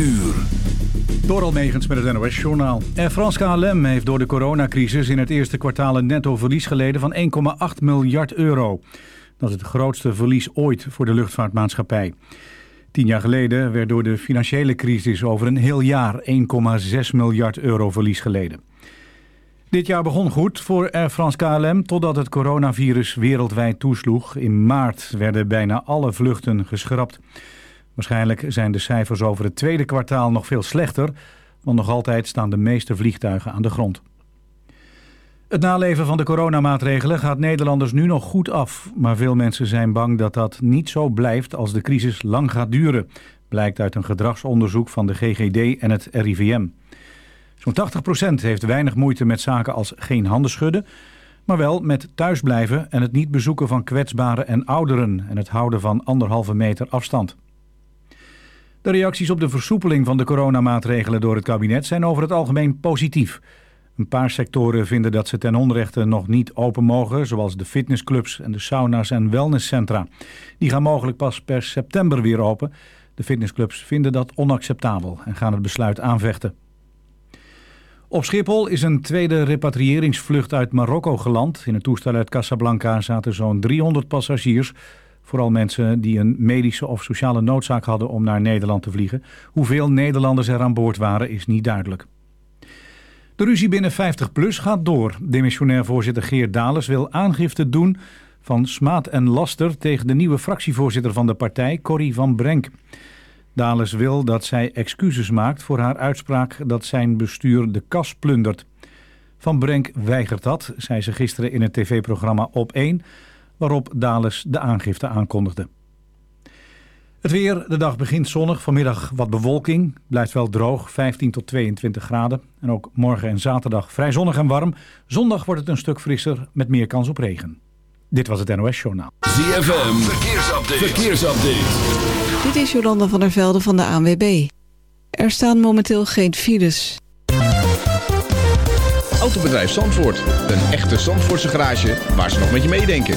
uur. Door met het NOS-journaal. Air France KLM heeft door de coronacrisis in het eerste kwartaal een netto verlies geleden van 1,8 miljard euro. Dat is het grootste verlies ooit voor de luchtvaartmaatschappij. Tien jaar geleden werd door de financiële crisis over een heel jaar 1,6 miljard euro verlies geleden. Dit jaar begon goed voor Air France KLM totdat het coronavirus wereldwijd toesloeg. In maart werden bijna alle vluchten geschrapt. Waarschijnlijk zijn de cijfers over het tweede kwartaal nog veel slechter, want nog altijd staan de meeste vliegtuigen aan de grond. Het naleven van de coronamaatregelen gaat Nederlanders nu nog goed af. Maar veel mensen zijn bang dat dat niet zo blijft als de crisis lang gaat duren. Blijkt uit een gedragsonderzoek van de GGD en het RIVM. Zo'n 80% heeft weinig moeite met zaken als geen handen schudden... maar wel met thuisblijven en het niet bezoeken van kwetsbaren en ouderen... en het houden van anderhalve meter afstand. De reacties op de versoepeling van de coronamaatregelen door het kabinet zijn over het algemeen positief. Een paar sectoren vinden dat ze ten onrechte nog niet open mogen, zoals de fitnessclubs en de sauna's en wellnesscentra. Die gaan mogelijk pas per september weer open. De fitnessclubs vinden dat onacceptabel en gaan het besluit aanvechten. Op Schiphol is een tweede repatriëringsvlucht uit Marokko geland. In het toestel uit Casablanca zaten zo'n 300 passagiers. Vooral mensen die een medische of sociale noodzaak hadden om naar Nederland te vliegen. Hoeveel Nederlanders er aan boord waren is niet duidelijk. De ruzie binnen 50PLUS gaat door. Demissionair voorzitter Geert Dales wil aangifte doen van smaad en laster tegen de nieuwe fractievoorzitter van de partij, Corrie van Brenk. Dales wil dat zij excuses maakt voor haar uitspraak dat zijn bestuur de kas plundert. Van Brenk weigert dat, zei ze gisteren in het tv-programma Op 1, waarop Dales de aangifte aankondigde. Het weer, de dag begint zonnig, vanmiddag wat bewolking. Blijft wel droog, 15 tot 22 graden. En ook morgen en zaterdag vrij zonnig en warm. Zondag wordt het een stuk frisser met meer kans op regen. Dit was het NOS Journaal. ZFM, verkeersupdate. verkeersupdate. Dit is Jolanda van der Velde van de ANWB. Er staan momenteel geen files. Autobedrijf Zandvoort. Een echte Zandvoortse garage waar ze nog met je meedenken.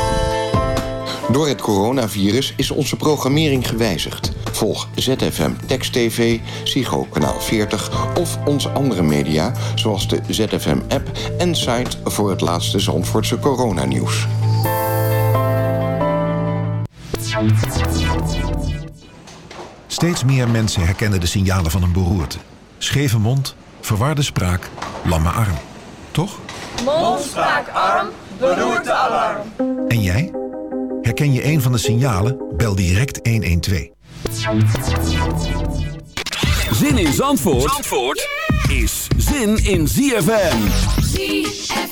Door het coronavirus is onze programmering gewijzigd. Volg ZFM Text TV, Psycho Kanaal 40 of onze andere media... zoals de ZFM-app en site voor het laatste Zandvoortse coronanieuws. Steeds meer mensen herkennen de signalen van een beroerte. Scheve mond, verwarde spraak, lamme arm. Toch? Mond, spraak, arm, beroerte, alarm. En jij? Herken je een van de signalen? Bel direct 112. Zin in Zandvoort, Zandvoort is zin in ZFM. ZFM.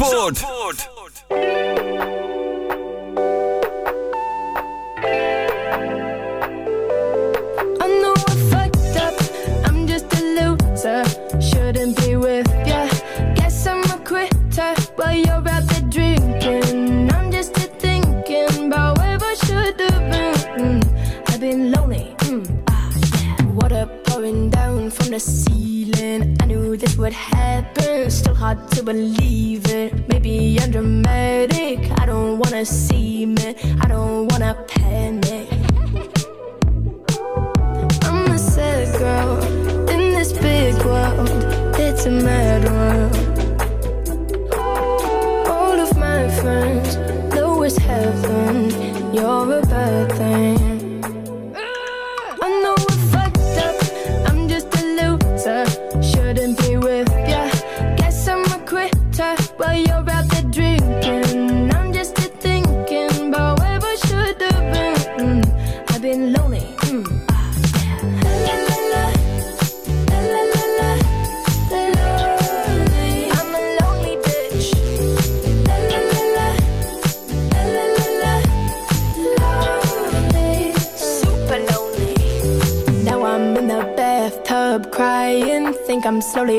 Zandvoort.